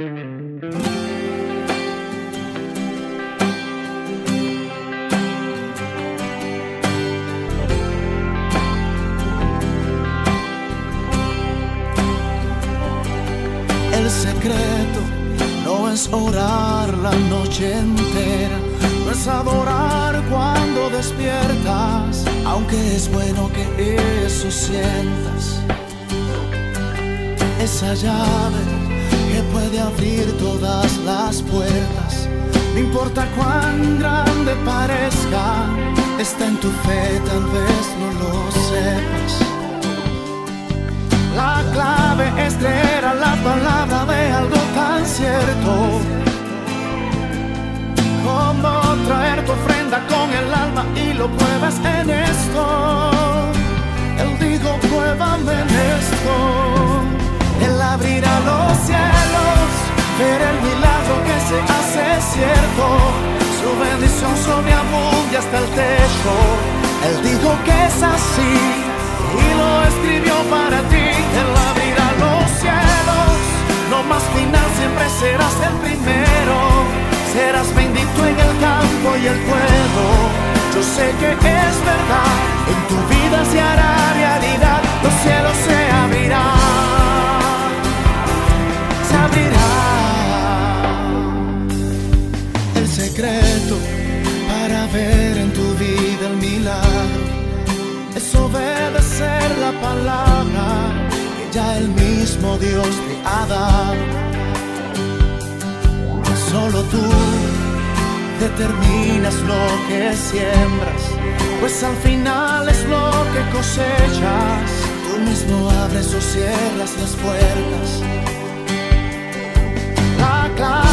El secreto no es orar la noche entera, no es adorar cuando despiertas, aunque es bueno que eso sientas. Esa llave puede abrir todas las puertas, no importa cuán grande parezca, está en tu fe, tal vez no lo sepas. La clave es creer a la palabra de algo tan cierto como traer tu ofrenda con el alma y lo pruebas hace cierto. Su bendición sobreabunde hasta el techo. Él dijo que es así y lo escribió para ti. Él abrirá los cielos, lo más final siempre serás el primero. Serás bendito en el campo y el pueblo. Yo sé que es verdad, en tu vida se hará secreto para ver en tu vida el milagro es obedecer la palabra que ya el mismo Dios te ha dado. Solo tú determinas lo que siembras, pues al final es lo que cosechas. Tú mismo abres o cierras las puertas. La clave